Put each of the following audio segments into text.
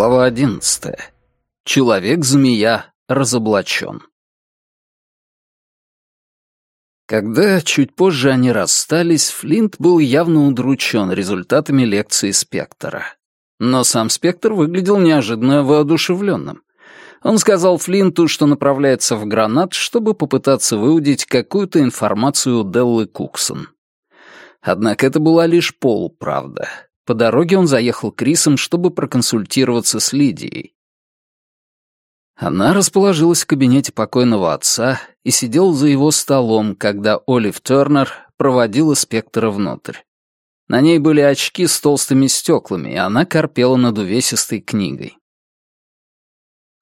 Глава одиннадцатая. Человек-змея разоблачен. Когда чуть позже они расстались, Флинт был явно удручен результатами лекции Спектора. Но сам Спектр выглядел неожиданно воодушевленным. Он сказал Флинту, что направляется в гранат, чтобы попытаться выудить какую-то информацию у Деллы Куксон. Однако это была лишь полуправда. По дороге он заехал к Рисам, чтобы проконсультироваться с Лидией. Она расположилась в кабинете покойного отца и сидела за его столом, когда Олив Тернер проводила спектра внутрь. На ней были очки с толстыми стеклами, и она корпела над увесистой книгой.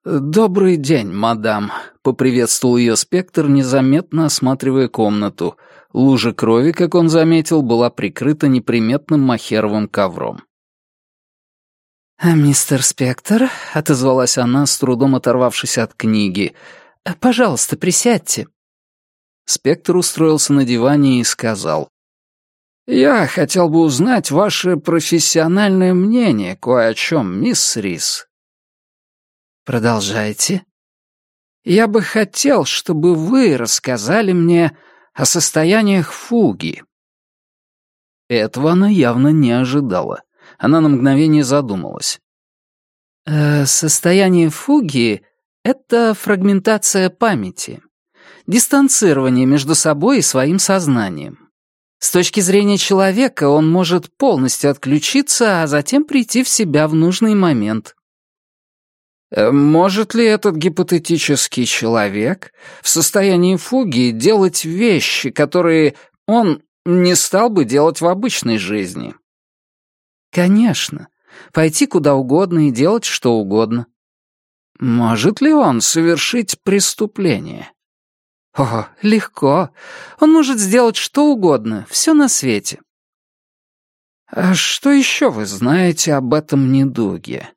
«Добрый день, мадам», — поприветствовал ее спектр, незаметно осматривая комнату, Лужа крови, как он заметил, была прикрыта неприметным махеровым ковром. «А «Мистер Спектр», — отозвалась она, с трудом оторвавшись от книги, — «пожалуйста, присядьте». Спектр устроился на диване и сказал. «Я хотел бы узнать ваше профессиональное мнение кое о чем, мисс Рис». «Продолжайте». «Я бы хотел, чтобы вы рассказали мне о состояниях фуги. Этого она явно не ожидала. Она на мгновение задумалась. «Э, «Состояние фуги — это фрагментация памяти, дистанцирование между собой и своим сознанием. С точки зрения человека он может полностью отключиться, а затем прийти в себя в нужный момент. Э, может ли этот гипотетический человек в состоянии фуги делать вещи, которые он не стал бы делать в обычной жизни? Конечно. Пойти куда угодно и делать что угодно. Может ли он совершить преступление? О, легко. Он может сделать что угодно, все на свете. А что еще вы знаете об этом недуге?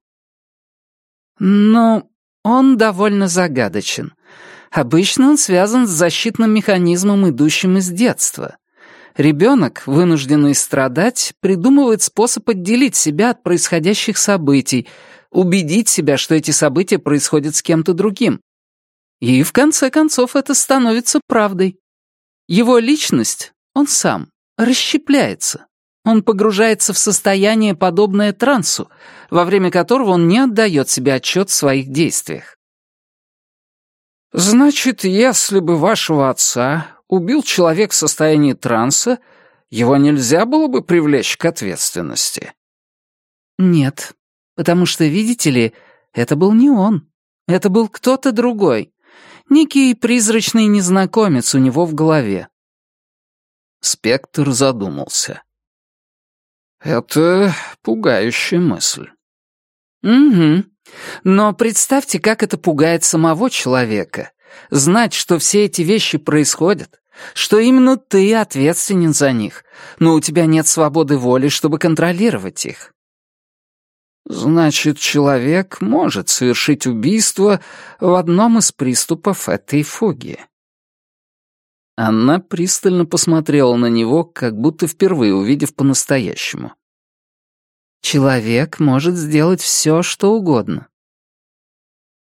Но он довольно загадочен. Обычно он связан с защитным механизмом, идущим из детства. Ребенок, вынужденный страдать, придумывает способ отделить себя от происходящих событий, убедить себя, что эти события происходят с кем-то другим. И в конце концов это становится правдой. Его личность, он сам, расщепляется. Он погружается в состояние, подобное трансу, во время которого он не отдает себе отчет в своих действиях. «Значит, если бы вашего отца убил человек в состоянии транса, его нельзя было бы привлечь к ответственности?» «Нет, потому что, видите ли, это был не он. Это был кто-то другой. Некий призрачный незнакомец у него в голове». Спектр задумался. Это пугающая мысль. Угу. Но представьте, как это пугает самого человека. Знать, что все эти вещи происходят, что именно ты ответственен за них, но у тебя нет свободы воли, чтобы контролировать их. Значит, человек может совершить убийство в одном из приступов этой фуги. Она пристально посмотрела на него, как будто впервые увидев по-настоящему. «Человек может сделать все, что угодно».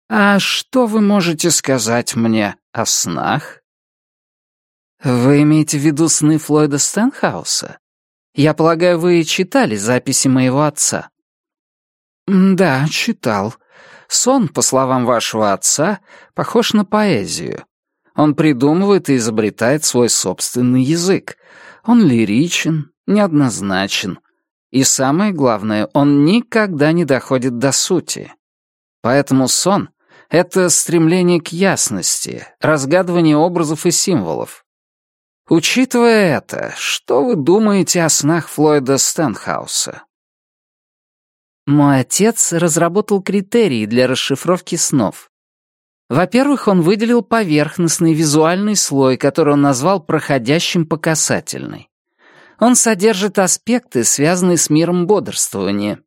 «А что вы можете сказать мне о снах?» «Вы имеете в виду сны Флойда Стэнхауса? Я полагаю, вы читали записи моего отца?» «Да, читал. Сон, по словам вашего отца, похож на поэзию. Он придумывает и изобретает свой собственный язык. Он лиричен, неоднозначен. И самое главное, он никогда не доходит до сути. Поэтому сон — это стремление к ясности, разгадывание образов и символов. Учитывая это, что вы думаете о снах Флойда Стэнхауса? Мой отец разработал критерии для расшифровки снов. Во-первых, он выделил поверхностный визуальный слой, который он назвал проходящим по касательной. Он содержит аспекты, связанные с миром бодрствования.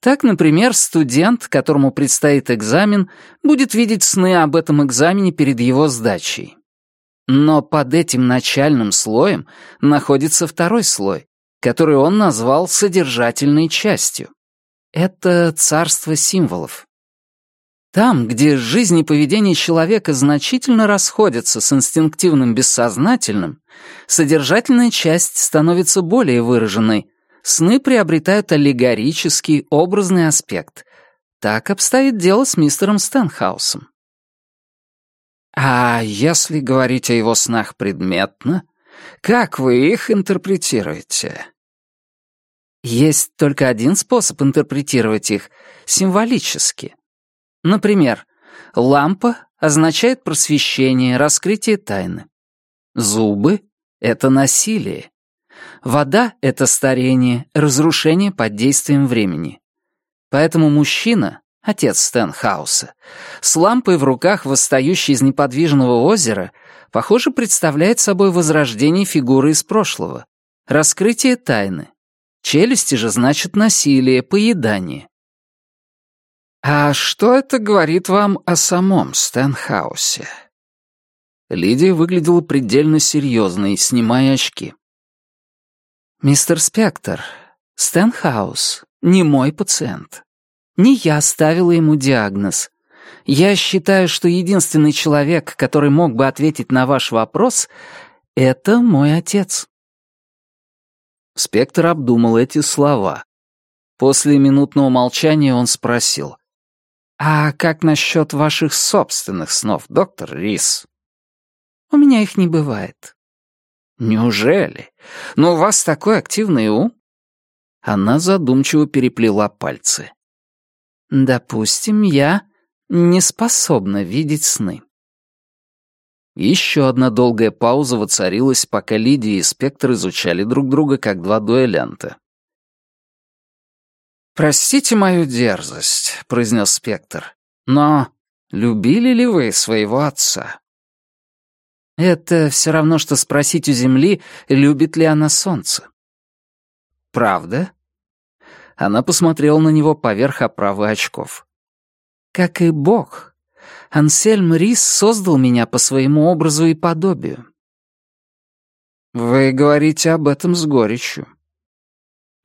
Так, например, студент, которому предстоит экзамен, будет видеть сны об этом экзамене перед его сдачей. Но под этим начальным слоем находится второй слой, который он назвал содержательной частью. — это царство символов. Там, где жизнь и поведение человека значительно расходятся с инстинктивным бессознательным, содержательная часть становится более выраженной, сны приобретают аллегорический, образный аспект. Так обстоит дело с мистером Стэнхаусом. А если говорить о его снах предметно, как вы их интерпретируете? Есть только один способ интерпретировать их — символически — Например, лампа означает просвещение, раскрытие тайны. Зубы — это насилие. Вода — это старение, разрушение под действием времени. Поэтому мужчина, отец Стэнхауса, с лампой в руках, восстающий из неподвижного озера, похоже, представляет собой возрождение фигуры из прошлого, раскрытие тайны. Челюсти же значит насилие, поедание. «А что это говорит вам о самом Стэнхаусе?» Лидия выглядела предельно серьезной, снимая очки. «Мистер Спектр, Стэнхаус не мой пациент. Не я ставила ему диагноз. Я считаю, что единственный человек, который мог бы ответить на ваш вопрос, это мой отец». Спектр обдумал эти слова. После минутного молчания он спросил. «А как насчет ваших собственных снов, доктор Рис?» «У меня их не бывает». «Неужели? Но у вас такой активный ум?» Она задумчиво переплела пальцы. «Допустим, я не способна видеть сны». Еще одна долгая пауза воцарилась, пока Лидия и Спектр изучали друг друга как два дуэлянта. «Простите мою дерзость», — произнес Спектр, «но любили ли вы своего отца?» «Это все равно, что спросить у Земли, любит ли она солнце». «Правда?» Она посмотрела на него поверх оправы очков. «Как и Бог, Ансельм Рис создал меня по своему образу и подобию». «Вы говорите об этом с горечью»,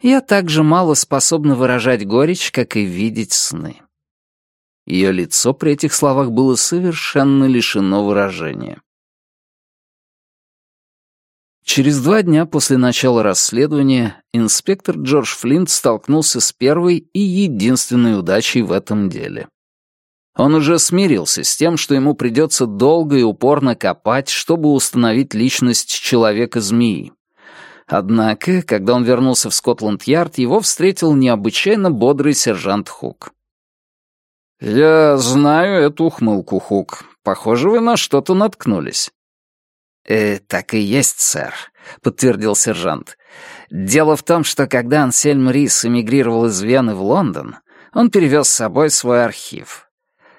я так же мало способна выражать горечь, как и видеть сны. Ее лицо при этих словах было совершенно лишено выражения. Через два дня после начала расследования инспектор Джордж Флинт столкнулся с первой и единственной удачей в этом деле. Он уже смирился с тем, что ему придется долго и упорно копать, чтобы установить личность человека-змеи. Однако, когда он вернулся в Скотланд-Ярд, его встретил необычайно бодрый сержант Хук. «Я знаю эту ухмылку, Хук. Похоже, вы на что-то наткнулись». «Э, «Так и есть, сэр», — подтвердил сержант. «Дело в том, что когда Ансельм Рис эмигрировал из Вены в Лондон, он перевез с собой свой архив.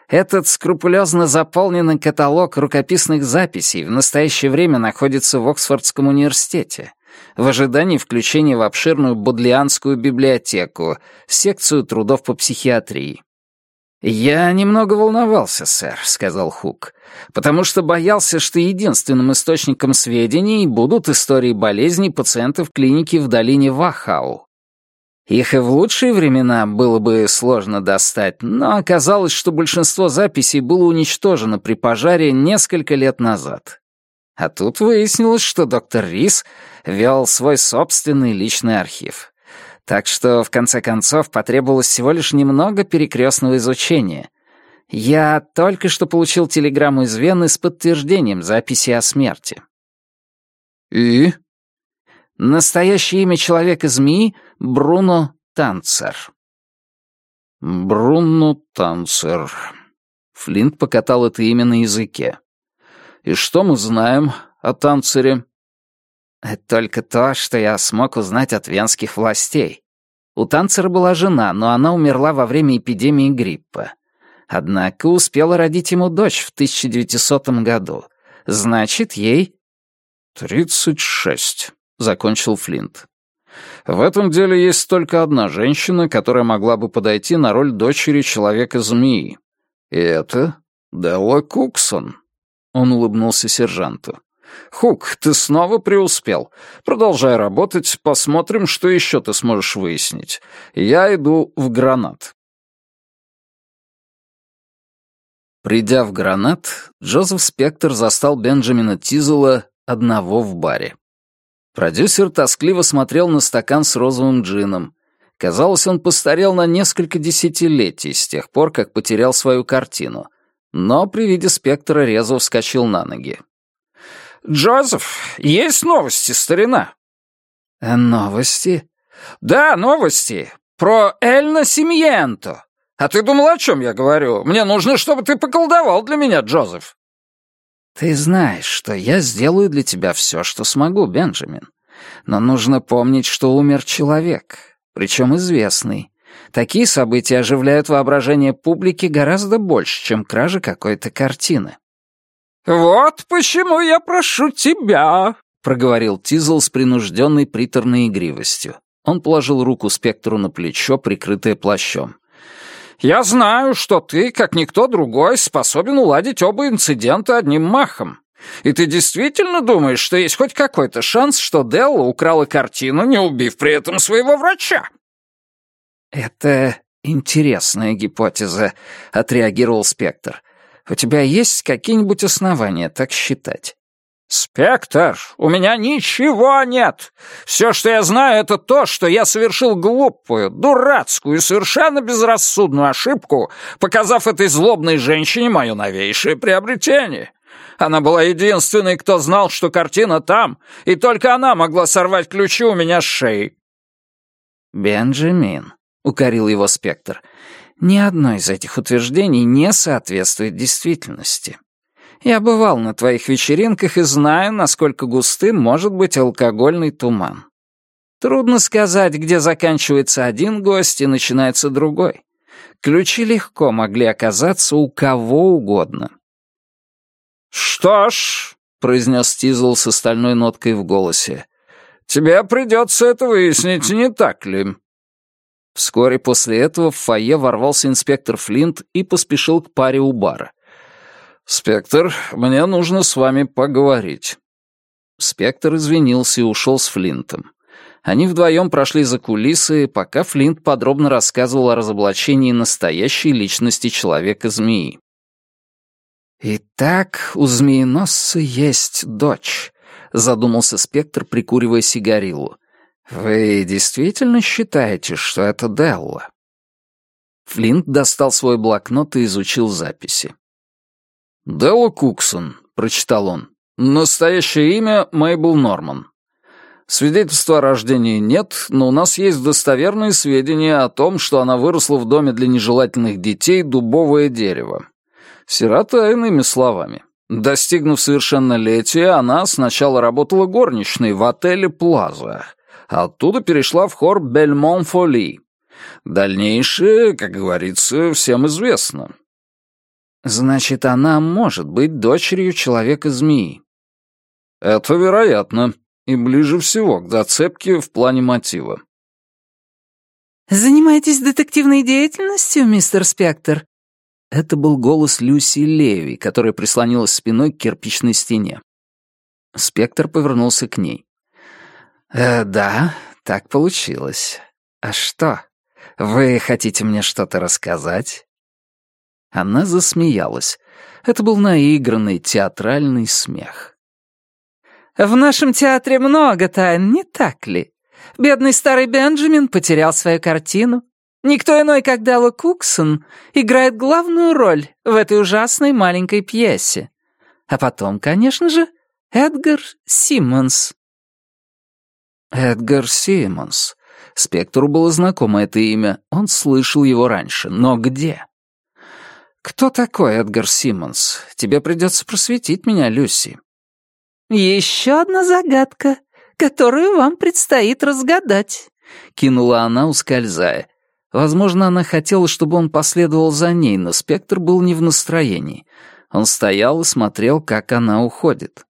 Этот скрупулезно заполненный каталог рукописных записей в настоящее время находится в Оксфордском университете в ожидании включения в обширную Бодлианскую библиотеку, секцию трудов по психиатрии. «Я немного волновался, сэр», — сказал Хук, «потому что боялся, что единственным источником сведений будут истории болезней пациентов клиники в долине Вахау. Их и в лучшие времена было бы сложно достать, но оказалось, что большинство записей было уничтожено при пожаре несколько лет назад. А тут выяснилось, что доктор Рис вел свой собственный личный архив. Так что, в конце концов, потребовалось всего лишь немного перекрестного изучения. Я только что получил телеграмму из Вены с подтверждением записи о смерти. «И?» Настоящее имя человека-змеи — Бруно Танцер. Бруно Танцер. Флинт покатал это имя на языке. И что мы знаем о Танцере? Только то, что я смог узнать от венских властей. У Танцера была жена, но она умерла во время эпидемии гриппа. Однако успела родить ему дочь в 1900 году. Значит, ей... «Тридцать шесть», — закончил Флинт. «В этом деле есть только одна женщина, которая могла бы подойти на роль дочери Человека-змеи. И это Делла Куксон». Он улыбнулся сержанту. Хук, ты снова преуспел. Продолжай работать, посмотрим, что еще ты сможешь выяснить. Я иду в гранат. Придя в гранат, Джозеф Спектр застал Бенджамина Тизела одного в баре. Продюсер тоскливо смотрел на стакан с розовым джином. Казалось, он постарел на несколько десятилетий с тех пор, как потерял свою картину. Но при виде спектра резво вскочил на ноги. «Джозеф, есть новости, старина?» «Э, «Новости?» «Да, новости. Про Эльна Симьенто. А ты думал, о чем я говорю? Мне нужно, чтобы ты поколдовал для меня, Джозеф». «Ты знаешь, что я сделаю для тебя все, что смогу, Бенджамин. Но нужно помнить, что умер человек, причем известный. Такие события оживляют воображение публики гораздо больше, чем кража какой-то картины». «Вот почему я прошу тебя», — проговорил Тизл с принужденной приторной игривостью. Он положил руку спектру на плечо, прикрытое плащом. «Я знаю, что ты, как никто другой, способен уладить оба инцидента одним махом. И ты действительно думаешь, что есть хоть какой-то шанс, что Делла украла картину, не убив при этом своего врача?» «Это интересная гипотеза», — отреагировал спектр. У тебя есть какие-нибудь основания так считать?» «Спектр, у меня ничего нет. Все, что я знаю, это то, что я совершил глупую, дурацкую, совершенно безрассудную ошибку, показав этой злобной женщине мое новейшее приобретение. Она была единственной, кто знал, что картина там, и только она могла сорвать ключи у меня с шеи». «Бенджамин», — укорил его спектр, — ни одно из этих утверждений не соответствует действительности. Я бывал на твоих вечеринках и знаю, насколько густым может быть алкогольный туман. Трудно сказать, где заканчивается один гость и начинается другой. Ключи легко могли оказаться у кого угодно. «Что ж», — произнес Тизл с остальной ноткой в голосе, — «тебе придется это выяснить, не так ли?» Вскоре после этого в фойе ворвался инспектор Флинт и поспешил к паре у бара. «Спектр, мне нужно с вами поговорить». Спектр извинился и ушел с Флинтом. Они вдвоем прошли за кулисы, пока Флинт подробно рассказывал о разоблачении настоящей личности Человека-змеи. «Итак, у змееносца есть дочь», — задумался Спектр, прикуривая сигарилу. «Вы действительно считаете, что это Делла?» Флинт достал свой блокнот и изучил записи. «Делла Куксон», — прочитал он. «Настоящее имя Мейбл Норман. Свидетельства о рождении нет, но у нас есть достоверные сведения о том, что она выросла в доме для нежелательных детей дубовое дерево. Сирота, иными словами. Достигнув совершеннолетия, она сначала работала горничной в отеле «Плаза», Оттуда перешла в хор Бельмон Фоли. Дальнейшее, как говорится, всем известно. Значит, она может быть дочерью Человека-змеи. Это вероятно, и ближе всего к зацепке в плане мотива. «Занимаетесь детективной деятельностью, мистер Спектр?» Это был голос Люси Леви, которая прислонилась спиной к кирпичной стене. Спектр повернулся к ней. «Э, «Да, так получилось. А что? Вы хотите мне что-то рассказать?» Она засмеялась. Это был наигранный театральный смех. «В нашем театре много тайн, не так ли? Бедный старый Бенджамин потерял свою картину. Никто иной, как Делла Куксон, играет главную роль в этой ужасной маленькой пьесе. А потом, конечно же, Эдгар Симмонс. Эдгар Симмонс. Спектру было знакомо это имя, он слышал его раньше, но где? Кто такой Эдгар Симмонс? Тебе придется просветить меня, Люси. Еще одна загадка, которую вам предстоит разгадать, кинула она, ускользая. Возможно, она хотела, чтобы он последовал за ней, но Спектр был не в настроении. Он стоял и смотрел, как она уходит.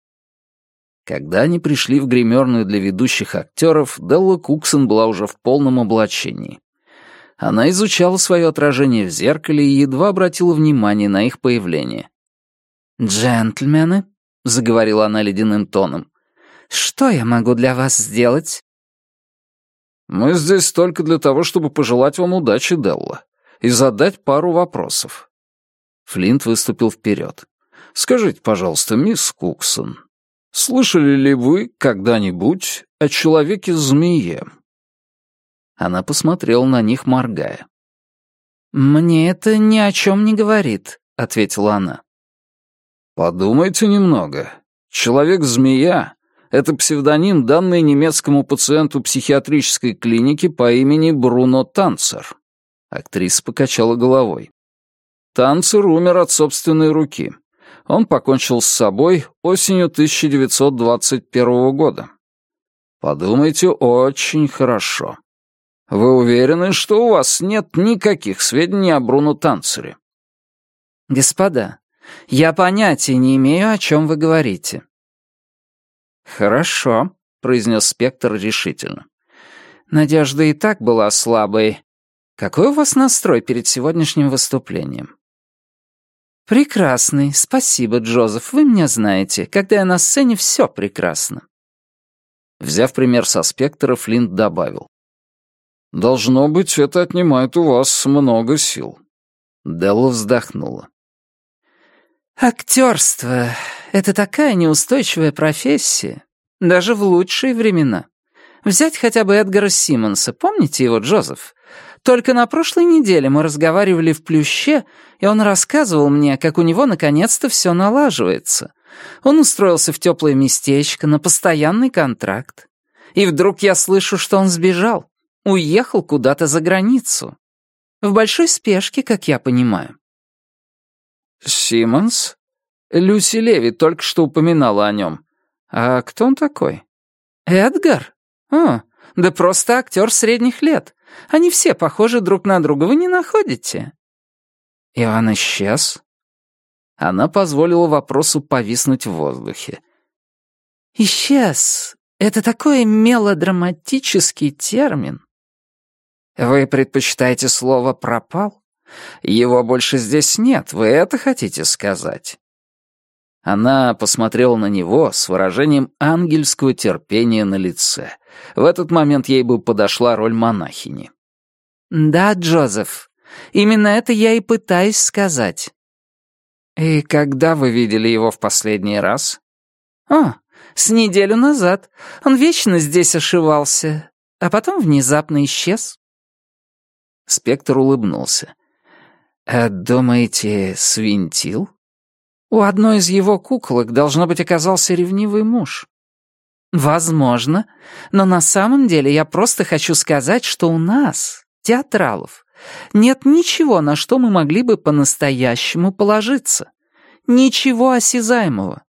Когда они пришли в гримерную для ведущих актеров, Делла Куксон была уже в полном облачении. Она изучала свое отражение в зеркале и едва обратила внимание на их появление. «Джентльмены», — заговорила она ледяным тоном. «Что я могу для вас сделать?» «Мы здесь только для того, чтобы пожелать вам удачи, Делла, и задать пару вопросов». Флинт выступил вперед. «Скажите, пожалуйста, мисс Куксон, слышали ли вы когда-нибудь о человеке-змее?» Она посмотрела на них, моргая. «Мне это ни о чем не говорит», — ответила она. «Подумайте немного. Человек-змея — это псевдоним, данный немецкому пациенту психиатрической клиники по имени Бруно Танцер». Актриса покачала головой. Танцер умер от собственной руки. Он покончил с собой осенью 1921 года. Подумайте очень хорошо. Вы уверены, что у вас нет никаких сведений о Бруно Танцере? Господа, я понятия не имею, о чем вы говорите. Хорошо, произнес Спектр решительно. Надежда и так была слабой. Какой у вас настрой перед сегодняшним выступлением? Прекрасный, спасибо, Джозеф, вы меня знаете. Когда я на сцене, все прекрасно. Взяв пример со Спектра, Флинт добавил. «Должно быть, это отнимает у вас много сил». Делла вздохнула. «Актерство — это такая неустойчивая профессия, даже в лучшие времена. Взять хотя бы Эдгара Симмонса, помните его, Джозеф? Только на прошлой неделе мы разговаривали в Плюще, и он рассказывал мне, как у него наконец-то все налаживается. Он устроился в теплое местечко на постоянный контракт. И вдруг я слышу, что он сбежал. Уехал куда-то за границу. В большой спешке, как я понимаю. Симмонс? Люси Леви только что упоминала о нем. А кто он такой? Эдгар? О, да просто актер средних лет. Они все похожи друг на друга, вы не находите? И он исчез? Она позволила вопросу повиснуть в воздухе. «Исчез. Это такой мелодраматический термин. Вы предпочитаете слово «пропал»? Его больше здесь нет, вы это хотите сказать?» Она посмотрела на него с выражением ангельского терпения на лице. В этот момент ей бы подошла роль монахини. «Да, Джозеф, именно это я и пытаюсь сказать». «И когда вы видели его в последний раз?» «О, с неделю назад. Он вечно здесь ошивался, а потом внезапно исчез». Спектр улыбнулся. «А думаете, свинтил?» «У одной из его куколок, должно быть, оказался ревнивый муж». «Возможно, но на самом деле я просто хочу сказать, что у нас, театралов, нет ничего, на что мы могли бы по-настоящему положиться. Ничего осязаемого.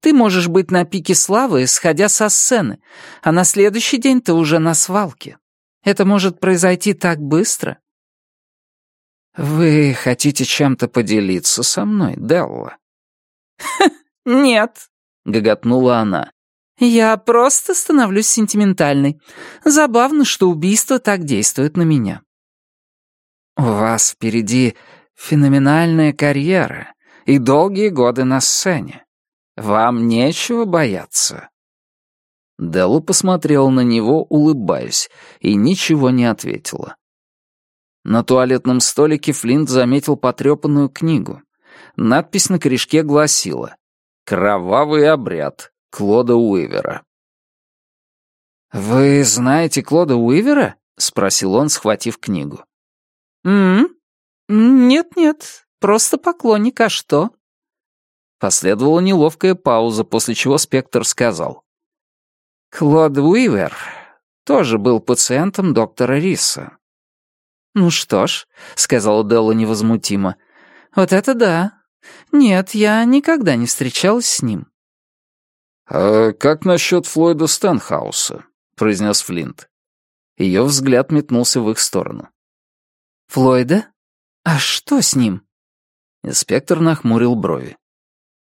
Ты можешь быть на пике славы, сходя со сцены, а на следующий день ты уже на свалке. Это может произойти так быстро. Вы хотите чем-то поделиться со мной, Делла? «Нет», — гоготнула она. «Я просто становлюсь сентиментальной. Забавно, что убийство так действует на меня». «У вас впереди феноменальная карьера и долгие годы на сцене. Вам нечего бояться». Делла посмотрела на него, улыбаясь, и ничего не ответила. На туалетном столике Флинт заметил потрепанную книгу. Надпись на корешке гласила «Кровавый обряд Клода Уивера». «Вы знаете Клода Уивера?» — спросил он, схватив книгу. «М-м? Нет-нет, просто поклонник, а что?» Последовала неловкая пауза, после чего Спектр сказал. Клод Уивер тоже был пациентом доктора Риса. «Ну что ж», — сказала Делла невозмутимо, — «вот это да. Нет, я никогда не встречалась с ним». «А как насчет Флойда Стэнхауса?» — произнес Флинт. Ее взгляд метнулся в их сторону. «Флойда? А что с ним?» Инспектор нахмурил брови.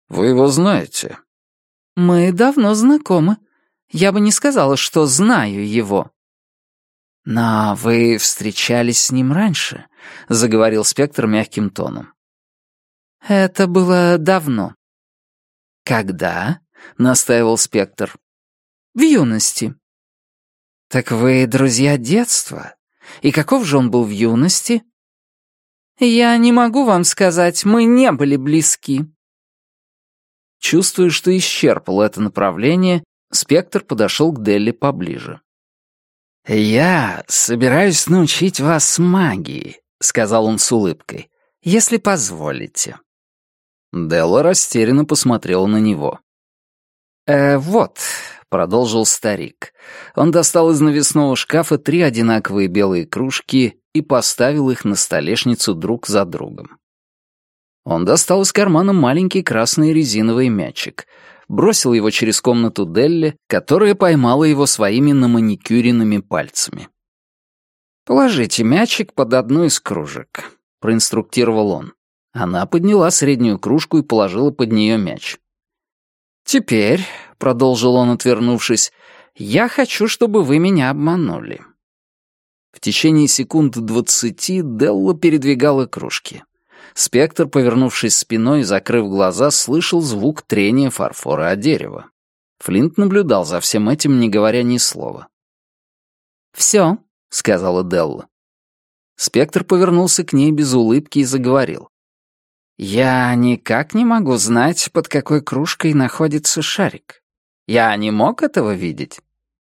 «Вы его знаете?» «Мы давно знакомы», я бы не сказала, что знаю его». «Но вы встречались с ним раньше», — заговорил Спектр мягким тоном. «Это было давно». «Когда?» — настаивал Спектр. «В юности». «Так вы друзья детства. И каков же он был в юности?» «Я не могу вам сказать, мы не были близки». Чувствуя, что исчерпал это направление, Спектр подошел к Делли поближе. «Я собираюсь научить вас магии», — сказал он с улыбкой, — «если позволите». Делла растерянно посмотрела на него. «Э, вот», — продолжил старик. Он достал из навесного шкафа три одинаковые белые кружки и поставил их на столешницу друг за другом. Он достал из кармана маленький красный резиновый мячик, бросил его через комнату Делли, которая поймала его своими наманикюренными пальцами. «Положите мячик под одну из кружек», — проинструктировал он. Она подняла среднюю кружку и положила под нее мяч. «Теперь», — продолжил он, отвернувшись, — «я хочу, чтобы вы меня обманули». В течение секунд двадцати Делла передвигала кружки. Спектр, повернувшись спиной и закрыв глаза, слышал звук трения фарфора о дерево. Флинт наблюдал за всем этим, не говоря ни слова. «Все», — сказала Делла. Спектр повернулся к ней без улыбки и заговорил. «Я никак не могу знать, под какой кружкой находится шарик. Я не мог этого видеть?»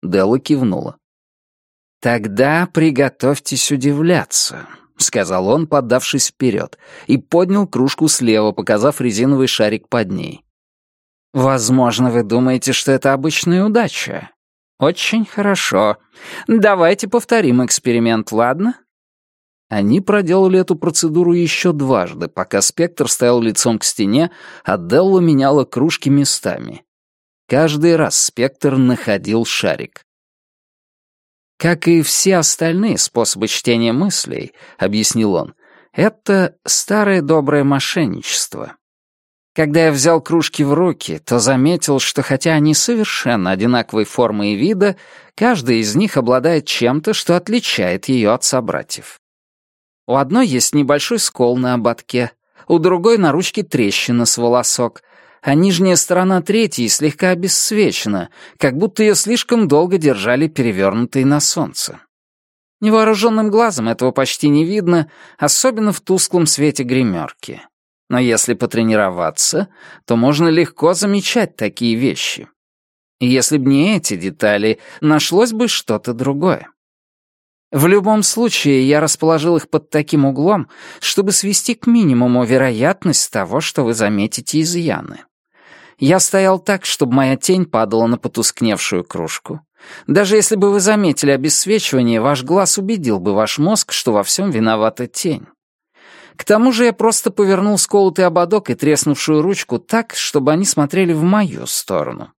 Делла кивнула. «Тогда приготовьтесь удивляться», — сказал он, поддавшись вперед, и поднял кружку слева, показав резиновый шарик под ней. «Возможно, вы думаете, что это обычная удача. Очень хорошо. Давайте повторим эксперимент, ладно?» Они проделали эту процедуру еще дважды, пока спектр стоял лицом к стене, а Делла меняла кружки местами. Каждый раз спектр находил шарик. Как и все остальные способы чтения мыслей, объяснил он, это старое доброе мошенничество. Когда я взял кружки в руки, то заметил, что хотя они совершенно одинаковой формы и вида, каждая из них обладает чем-то, что отличает ее от собратьев. У одной есть небольшой скол на ободке, у другой на ручке трещина с волосок, а нижняя сторона третьей слегка обесцвечена, как будто ее слишком долго держали перевернутой на солнце. Невооруженным глазом этого почти не видно, особенно в тусклом свете гримерки. Но если потренироваться, то можно легко замечать такие вещи. И если б не эти детали, нашлось бы что-то другое. В любом случае, я расположил их под таким углом, чтобы свести к минимуму вероятность того, что вы заметите изъяны. Я стоял так, чтобы моя тень падала на потускневшую кружку. Даже если бы вы заметили обесцвечивание, ваш глаз убедил бы ваш мозг, что во всем виновата тень. К тому же я просто повернул сколотый ободок и треснувшую ручку так, чтобы они смотрели в мою сторону.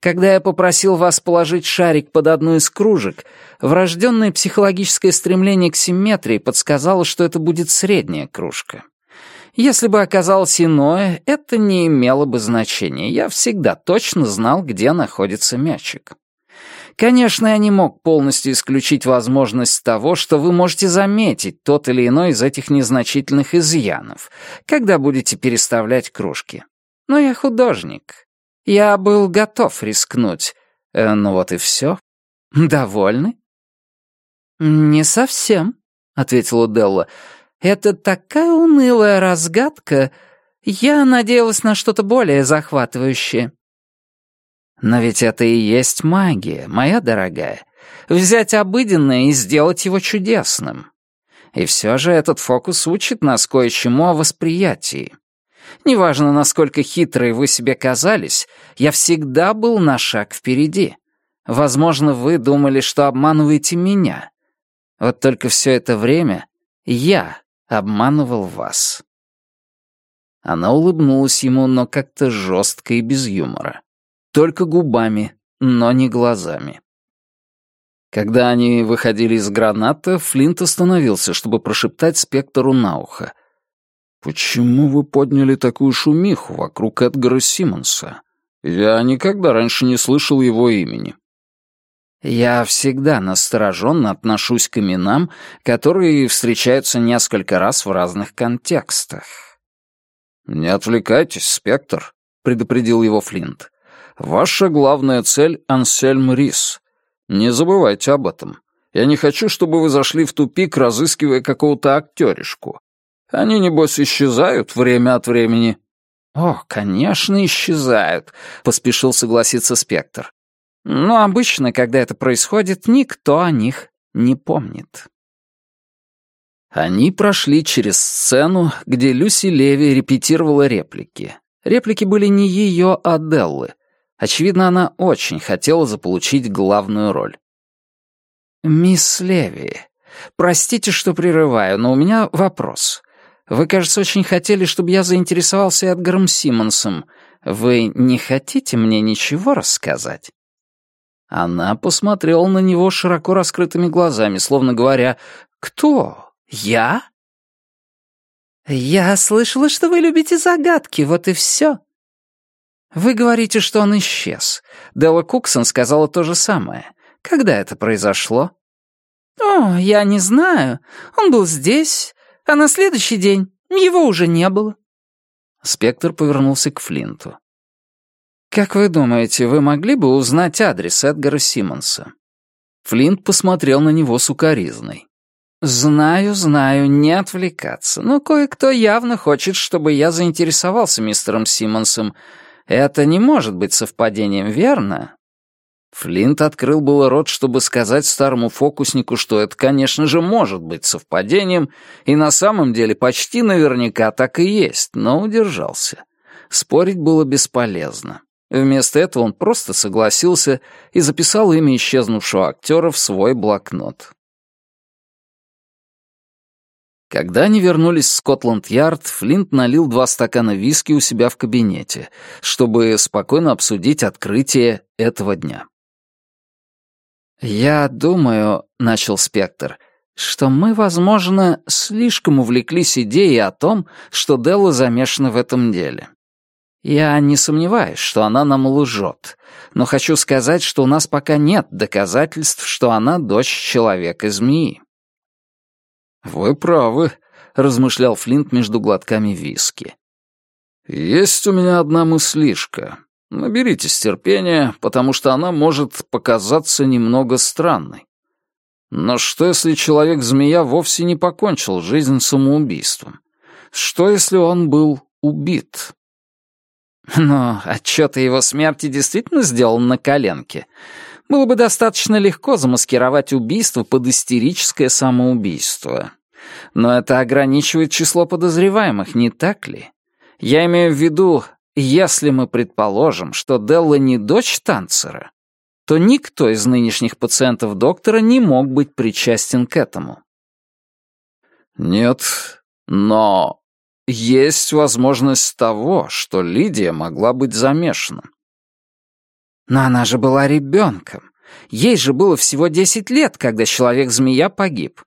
Когда я попросил вас положить шарик под одну из кружек, врожденное психологическое стремление к симметрии подсказало, что это будет средняя кружка. Если бы оказалось иное, это не имело бы значения. Я всегда точно знал, где находится мячик. Конечно, я не мог полностью исключить возможность того, что вы можете заметить тот или иной из этих незначительных изъянов, когда будете переставлять кружки. Но я художник. Я был готов рискнуть. Э, ну вот и все. Довольны? «Не совсем», — ответила Делла. Это такая унылая разгадка. Я надеялась на что-то более захватывающее. Но ведь это и есть магия, моя дорогая. Взять обыденное и сделать его чудесным. И все же этот фокус учит нас кое-чему о восприятии. Неважно, насколько хитрые вы себе казались, я всегда был на шаг впереди. Возможно, вы думали, что обманываете меня. Вот только все это время я обманывал вас». Она улыбнулась ему, но как-то жестко и без юмора. Только губами, но не глазами. Когда они выходили из граната, Флинт остановился, чтобы прошептать спектру на ухо. «Почему вы подняли такую шумиху вокруг Эдгара Симмонса? Я никогда раньше не слышал его имени». Я всегда настороженно отношусь к именам, которые встречаются несколько раз в разных контекстах. «Не отвлекайтесь, Спектр», — предупредил его Флинт. «Ваша главная цель — Ансельм Рис. Не забывайте об этом. Я не хочу, чтобы вы зашли в тупик, разыскивая какого-то актеришку. Они, небось, исчезают время от времени». «О, конечно, исчезают», — поспешил согласиться Спектр. «Но обычно, когда это происходит, никто о них не помнит». Они прошли через сцену, где Люси Леви репетировала реплики. Реплики были не ее, а Деллы. Очевидно, она очень хотела заполучить главную роль. «Мисс Леви, простите, что прерываю, но у меня вопрос. Вы, кажется, очень хотели, чтобы я заинтересовался Эдгаром Симмонсом. Вы не хотите мне ничего рассказать?» Она посмотрела на него широко раскрытыми глазами, словно говоря «Кто? Я?» «Я слышала, что вы любите загадки, вот и все». «Вы говорите, что он исчез. Делла Куксон сказала то же самое. Когда это произошло?» «О, я не знаю. Он был здесь, а на следующий день его уже не было». Спектр повернулся к Флинту. «Как вы думаете, вы могли бы узнать адрес Эдгара Симмонса?» Флинт посмотрел на него сукоризной. «Знаю, знаю, не отвлекаться, но кое-кто явно хочет, чтобы я заинтересовался мистером Симмонсом. Это не может быть совпадением, верно?» Флинт открыл было рот, чтобы сказать старому фокуснику, что это, конечно же, может быть совпадением, и на самом деле почти наверняка так и есть, но удержался. Спорить было бесполезно. Вместо этого он просто согласился и записал имя исчезнувшего актера в свой блокнот. Когда они вернулись в Скотланд-Ярд, Флинт налил два стакана виски у себя в кабинете, чтобы спокойно обсудить открытие этого дня. «Я думаю», — начал Спектр, «что мы, возможно, слишком увлеклись идеей о том, что Делла замешана в этом деле. Я не сомневаюсь, что она нам лжет, но хочу сказать, что у нас пока нет доказательств, что она дочь человека-змеи». «Вы правы», — размышлял Флинт между глотками виски. «Есть у меня одна мыслишка. Наберитесь терпения, потому что она может показаться немного странной. Но что, если человек-змея вовсе не покончил жизнь самоубийством? Что, если он был убит?» «Но отчет о его смерти действительно сделан на коленке. Было бы достаточно легко замаскировать убийство под истерическое самоубийство. Но это ограничивает число подозреваемых, не так ли? Я имею в виду, если мы предположим, что Делла не дочь танцера, то никто из нынешних пациентов доктора не мог быть причастен к этому. Нет, но есть возможность того, что Лидия могла быть замешана. Но она же была ребенком. Ей же было всего десять лет, когда человек-змея погиб.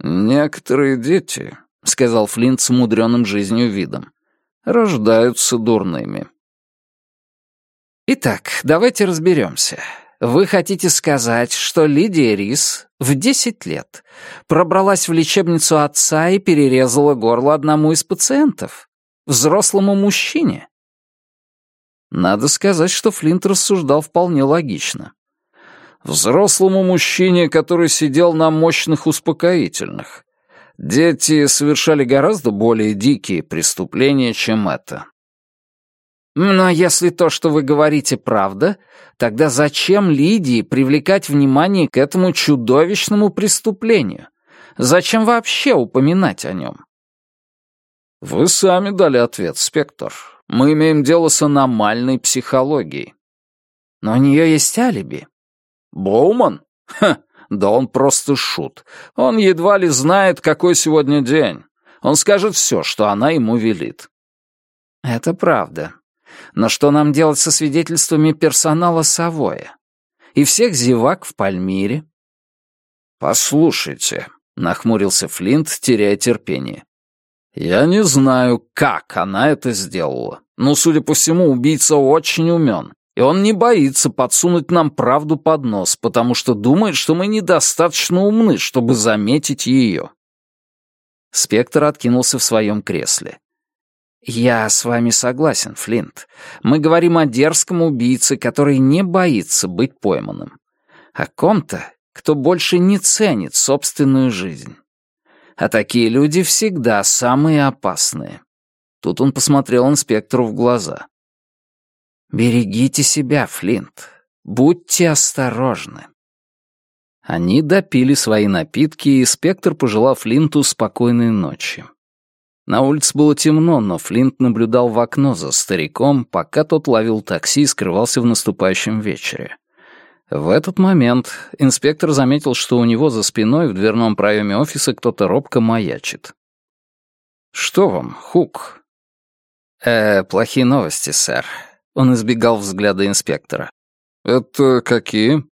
«Некоторые дети», — сказал Флинт с мудреным жизнью видом, — «рождаются дурными». «Итак, давайте разберемся. Вы хотите сказать, что Лидия Рис в десять лет пробралась в лечебницу отца и перерезала горло одному из пациентов? Взрослому мужчине?» Надо сказать, что Флинт рассуждал вполне логично. Взрослому мужчине, который сидел на мощных успокоительных. Дети совершали гораздо более дикие преступления, чем это. Но если то, что вы говорите, правда, тогда зачем Лидии привлекать внимание к этому чудовищному преступлению? Зачем вообще упоминать о нем? Вы сами дали ответ, Спектр. Мы имеем дело с аномальной психологией. Но у нее есть алиби. Боуман? Ха, да он просто шут. Он едва ли знает, какой сегодня день. Он скажет все, что она ему велит. Это правда. Но что нам делать со свидетельствами персонала Савоя? И всех зевак в Пальмире? Послушайте, нахмурился Флинт, теряя терпение. Я не знаю, как она это сделала. Но, судя по всему, убийца очень умен. И он не боится подсунуть нам правду под нос, потому что думает, что мы недостаточно умны, чтобы заметить ее. Спектр откинулся в своем кресле. «Я с вами согласен, Флинт. Мы говорим о дерзком убийце, который не боится быть пойманным. О ком-то, кто больше не ценит собственную жизнь. А такие люди всегда самые опасные». Тут он посмотрел инспектору в глаза. «Берегите себя, Флинт. Будьте осторожны». Они допили свои напитки, и инспектор пожелал Флинту спокойной ночи. На улице было темно, но Флинт наблюдал в окно за стариком, пока тот ловил такси и скрывался в наступающем вечере. В этот момент инспектор заметил, что у него за спиной в дверном проеме офиса кто-то робко маячит. «Что вам, Хук?» «Э, плохие новости, сэр». Он избегал взгляда инспектора. «Это какие?»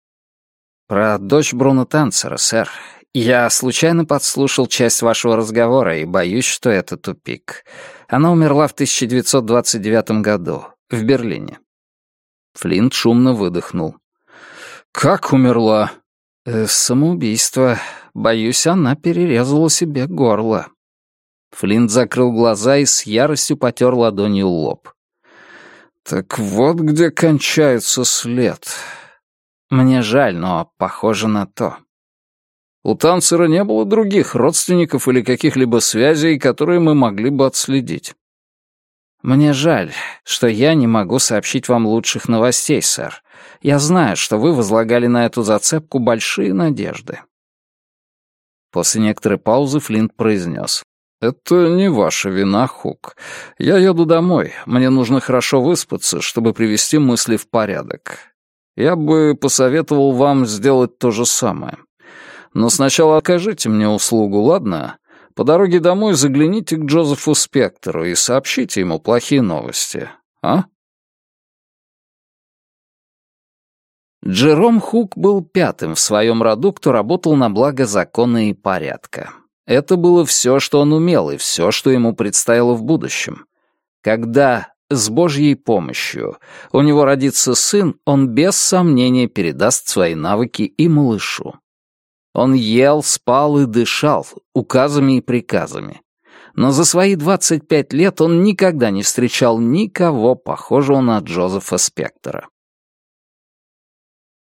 «Про дочь Бруно Танцера, сэр. «Я случайно подслушал часть вашего разговора и боюсь, что это тупик. Она умерла в 1929 году, в Берлине». Флинт шумно выдохнул. «Как умерла?» э, «Самоубийство. Боюсь, она перерезала себе горло». Флинт закрыл глаза и с яростью потер ладонью лоб. «Так вот где кончается след. Мне жаль, но похоже на то». У Танцера не было других родственников или каких-либо связей, которые мы могли бы отследить. Мне жаль, что я не могу сообщить вам лучших новостей, сэр. Я знаю, что вы возлагали на эту зацепку большие надежды. После некоторой паузы Флинт произнес. «Это не ваша вина, Хук. Я еду домой. Мне нужно хорошо выспаться, чтобы привести мысли в порядок. Я бы посоветовал вам сделать то же самое. Но сначала окажите мне услугу, ладно? По дороге домой загляните к Джозефу Спектору и сообщите ему плохие новости, а?» Джером Хук был пятым в своем роду, кто работал на благо закона и порядка. Это было все, что он умел, и все, что ему предстояло в будущем. Когда, с Божьей помощью, у него родится сын, он без сомнения передаст свои навыки и малышу. Он ел, спал и дышал, указами и приказами. Но за свои 25 лет он никогда не встречал никого похожего на Джозефа Спектора.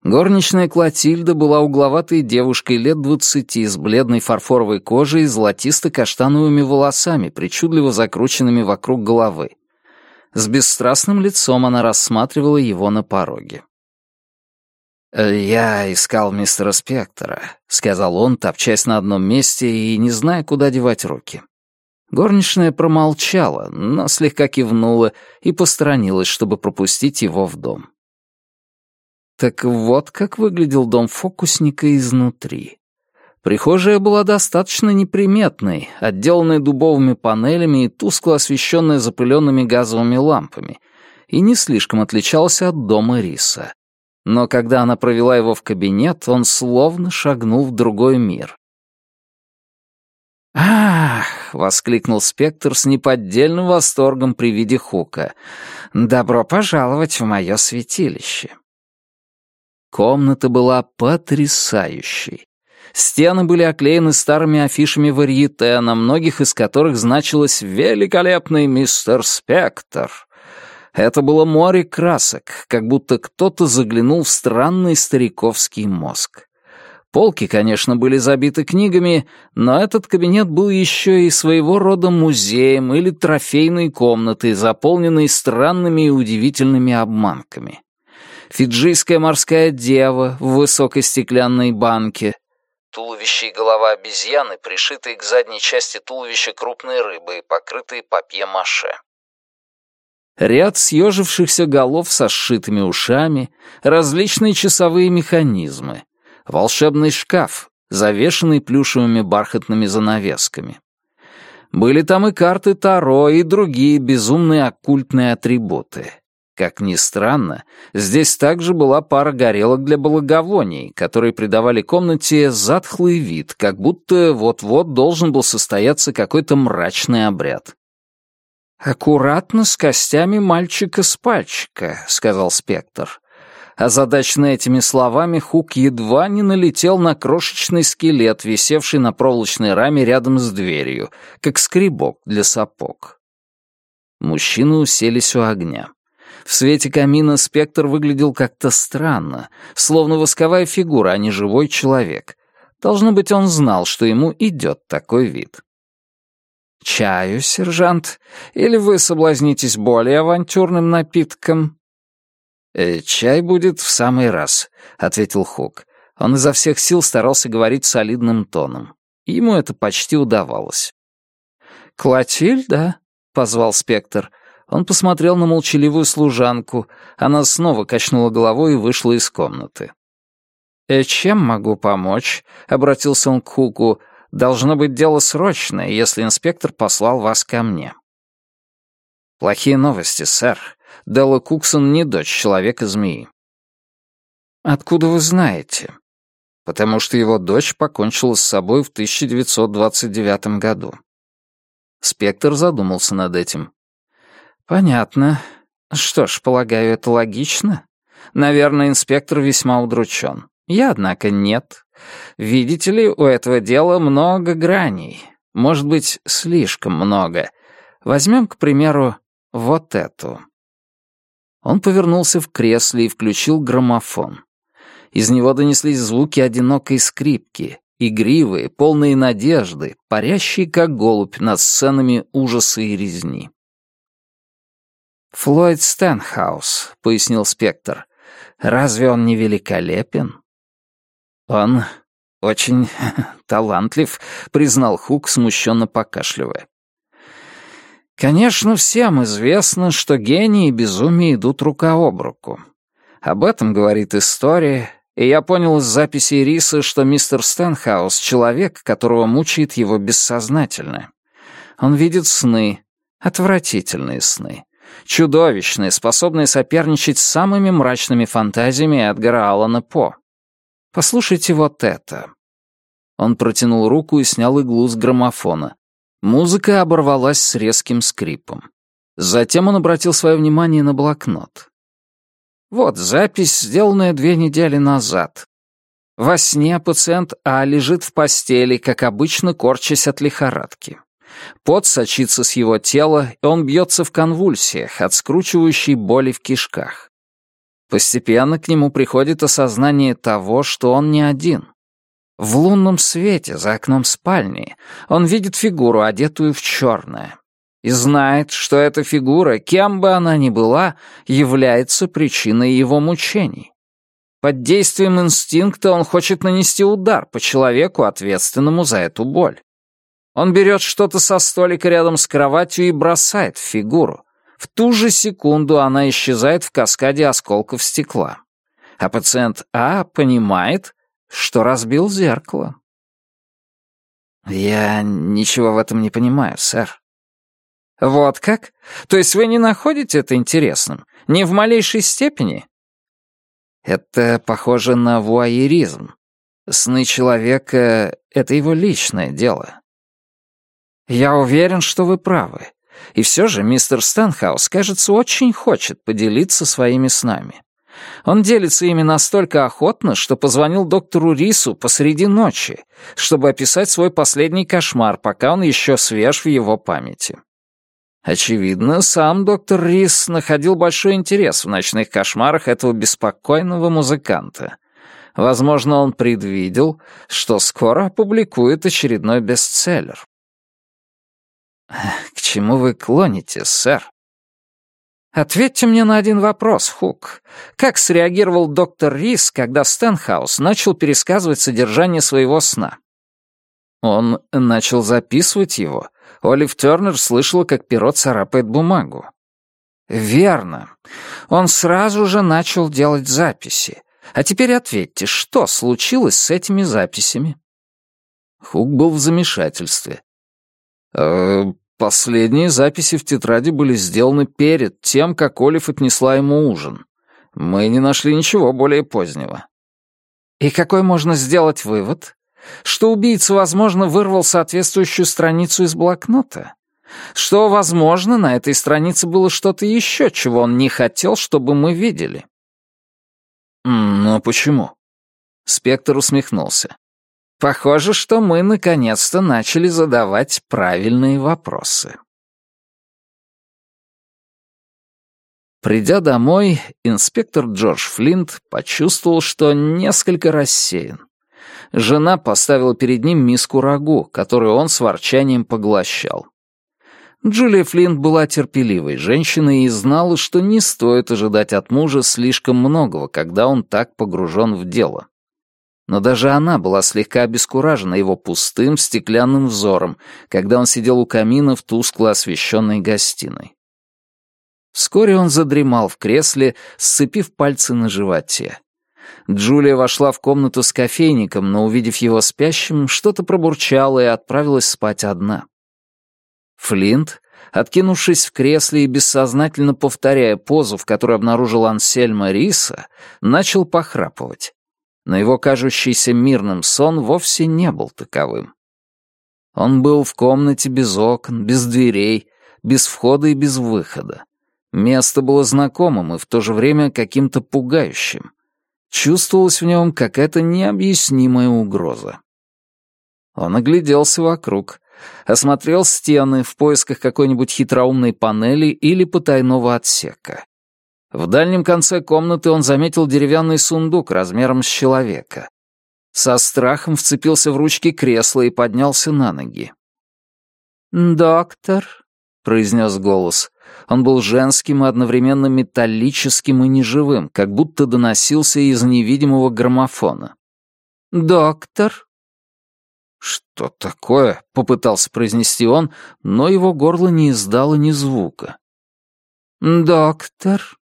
Горничная Клотильда была угловатой девушкой лет двадцати с бледной фарфоровой кожей и золотисто-каштановыми волосами, причудливо закрученными вокруг головы. С бесстрастным лицом она рассматривала его на пороге. «Я искал мистера Спектора», — сказал он, топчась на одном месте и не зная, куда девать руки. Горничная промолчала, но слегка кивнула и посторонилась, чтобы пропустить его в дом. Так вот как выглядел дом фокусника изнутри. Прихожая была достаточно неприметной, отделанная дубовыми панелями и тускло освещенная запыленными газовыми лампами, и не слишком отличалась от дома Риса но когда она провела его в кабинет, он словно шагнул в другой мир. «Ах!» — воскликнул Спектр с неподдельным восторгом при виде Хука. «Добро пожаловать в мое святилище!» Комната была потрясающей. Стены были оклеены старыми афишами варьете, на многих из которых значилось «Великолепный мистер Спектр». Это было море красок, как будто кто-то заглянул в странный стариковский мозг. Полки, конечно, были забиты книгами, но этот кабинет был еще и своего рода музеем или трофейной комнатой, заполненной странными и удивительными обманками. Фиджийская морская дева в высокой стеклянной банке, туловище и голова обезьяны, пришитые к задней части туловища крупной рыбы и покрытые папье-маше ряд съежившихся голов со сшитыми ушами, различные часовые механизмы, волшебный шкаф, завешенный плюшевыми бархатными занавесками. Были там и карты Таро, и другие безумные оккультные атрибуты. Как ни странно, здесь также была пара горелок для благовоний, которые придавали комнате затхлый вид, как будто вот-вот должен был состояться какой-то мрачный обряд. «Аккуратно с костями мальчика с пальчика», — сказал Спектр. Озадаченный этими словами, Хук едва не налетел на крошечный скелет, висевший на проволочной раме рядом с дверью, как скребок для сапог. Мужчины уселись у огня. В свете камина спектр выглядел как-то странно, словно восковая фигура, а не живой человек. Должно быть, он знал, что ему идет такой вид. «Чаю, сержант? Или вы соблазнитесь более авантюрным напитком?» «Э, «Чай будет в самый раз», — ответил Хук. Он изо всех сил старался говорить солидным тоном. Ему это почти удавалось. «Клотильда?» — позвал Спектр. Он посмотрел на молчаливую служанку. Она снова качнула головой и вышла из комнаты. «Э, «Чем могу помочь?» — обратился он к Хуку. «Должно быть дело срочное, если инспектор послал вас ко мне». «Плохие новости, сэр. Делла Куксон не дочь Человека-змеи». «Откуда вы знаете?» «Потому что его дочь покончила с собой в 1929 году». Спектр задумался над этим. «Понятно. Что ж, полагаю, это логично. Наверное, инспектор весьма удручен. Я, однако, нет. Видите ли, у этого дела много граней. Может быть, слишком много. Возьмем, к примеру, вот эту». Он повернулся в кресле и включил граммофон. Из него донеслись звуки одинокой скрипки, игривые, полные надежды, парящие как голубь над сценами ужаса и резни. «Флойд Стэнхаус», — пояснил Спектр. «Разве он не великолепен?» «Он очень талантлив», — признал Хук, смущенно покашливая. «Конечно, всем известно, что гений и безумие идут рука об руку. Об этом говорит история, и я понял из записи Риса, что мистер Стэнхаус — человек, которого мучает его бессознательное. Он видит сны, отвратительные сны, чудовищные, способные соперничать с самыми мрачными фантазиями Эдгара Аллана По. Послушайте вот это. Он протянул руку и снял иглу с граммофона. Музыка оборвалась с резким скрипом. Затем он обратил свое внимание на блокнот. Вот запись, сделанная две недели назад. Во сне пациент А лежит в постели, как обычно, корчась от лихорадки. Пот сочится с его тела, и он бьется в конвульсиях от скручивающей боли в кишках. Постепенно к нему приходит осознание того, что он не один. В лунном свете за окном спальни он видит фигуру, одетую в черное и знает, что эта фигура, кем бы она ни была, является причиной его мучений. Под действием инстинкта он хочет нанести удар по человеку, ответственному за эту боль. Он берет что-то со столика рядом с кроватью и бросает в фигуру. В ту же секунду она исчезает в каскаде осколков стекла. А пациент А понимает, что разбил зеркало. «Я ничего в этом не понимаю, сэр», «Вот как? То есть вы не находите это интересным? Ни в малейшей степени?» «Это похоже на вуайеризм. Сны человека — это его личное дело». «Я уверен, что вы правы. И все же мистер Стэнхаус, кажется, очень хочет поделиться своими снами. Он делится ими настолько охотно, что позвонил доктору Рису посреди ночи, чтобы описать свой последний кошмар, пока он еще свеж в его памяти. Очевидно, сам доктор Рис находил большой интерес в ночных кошмарах этого беспокойного музыканта. Возможно, он предвидел, что скоро опубликует очередной бестселлер. «К чему вы клоните, сэр?» «Ответьте мне на один вопрос, Хук. Как среагировал доктор Рис, когда Стэнхаус начал пересказывать содержание своего сна?» Он начал записывать его, Олив Тернер слышала, как перо царапает бумагу. «Верно. Он сразу же начал делать записи. А теперь ответьте, что случилось с этими записями?» Хук был в замешательстве. «Э, «Последние записи в тетради были сделаны перед тем, как Олив отнесла ему ужин. Мы не нашли ничего более позднего». «И какой можно сделать вывод?» что убийца, возможно, вырвал соответствующую страницу из блокнота, что, возможно, на этой странице было что-то еще, чего он не хотел, чтобы мы видели. «Но почему?» Спектр усмехнулся. «Похоже, что мы наконец-то начали задавать правильные вопросы». Придя домой, инспектор Джордж Флинт почувствовал, что несколько рассеян. Жена поставила перед ним миску рагу, которую он с ворчанием поглощал. Джулия Флинт была терпеливой женщиной и знала, что не стоит ожидать от мужа слишком многого, когда он так погружен в дело. Но даже она была слегка обескуражена его пустым стеклянным взором, когда он сидел у камина в тускло освещенной гостиной. Вскоре он задремал в кресле, сцепив пальцы на животе. Джулия вошла в комнату с кофейником, но, увидев его спящим, что-то пробурчала и отправилась спать одна. Флинт, откинувшись в кресле и бессознательно повторяя позу, в которой обнаружил Ансельма Риса, начал похрапывать. Но его кажущийся мирным сон вовсе не был таковым. Он был в комнате без окон, без дверей, без входа и без выхода. Место было знакомым и в то же время каким-то пугающим. Чувствовалась в нем какая-то необъяснимая угроза. Он огляделся вокруг, осмотрел стены в поисках какой-нибудь хитроумной панели или потайного отсека. В дальнем конце комнаты он заметил деревянный сундук размером с человека. Со страхом вцепился в ручки кресла и поднялся на ноги. «Доктор», — произнес голос. Он был женским и одновременно металлическим и неживым, как будто доносился из невидимого граммофона. «Доктор?» «Что такое?» — попытался произнести он, но его горло не издало ни звука. «Доктор?»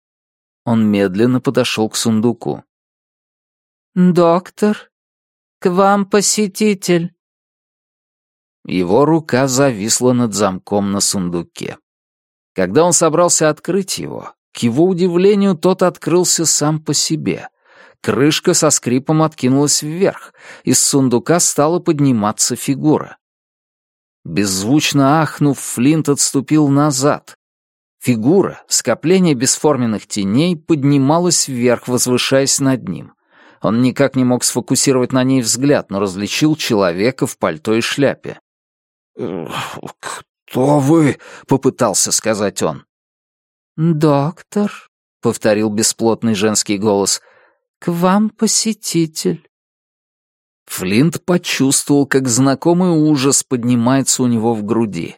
Он медленно подошел к сундуку. «Доктор, к вам посетитель». Его рука зависла над замком на сундуке. Когда он собрался открыть его, к его удивлению, тот открылся сам по себе. Крышка со скрипом откинулась вверх, из сундука стала подниматься фигура. Беззвучно ахнув, Флинт отступил назад. Фигура, скопление бесформенных теней, поднималась вверх, возвышаясь над ним. Он никак не мог сфокусировать на ней взгляд, но различил человека в пальто и шляпе. «Кто вы?» — попытался сказать он. «Доктор», — повторил бесплотный женский голос, — «К вам посетитель». Флинт почувствовал, как знакомый ужас поднимается у него в груди.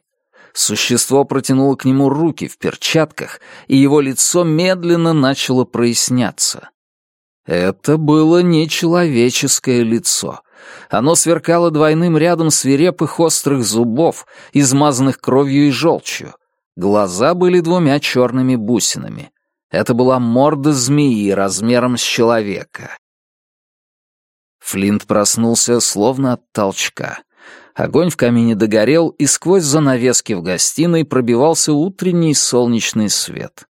Существо протянуло к нему руки в перчатках, и его лицо медленно начало проясняться. Это было нечеловеческое лицо. Оно сверкало двойным рядом свирепых острых зубов, измазанных кровью и желчью. Глаза были двумя черными бусинами. Это была морда змеи размером с человека. Флинт проснулся словно от толчка. Огонь в камине догорел, и сквозь занавески в гостиной пробивался утренний солнечный свет.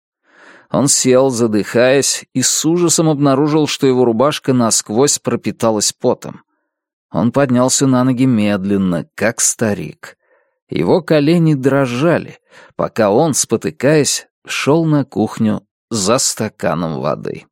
Он сел, задыхаясь, и с ужасом обнаружил, что его рубашка насквозь пропиталась потом. Он поднялся на ноги медленно, как старик. Его колени дрожали, пока он, спотыкаясь, шел на кухню за стаканом воды.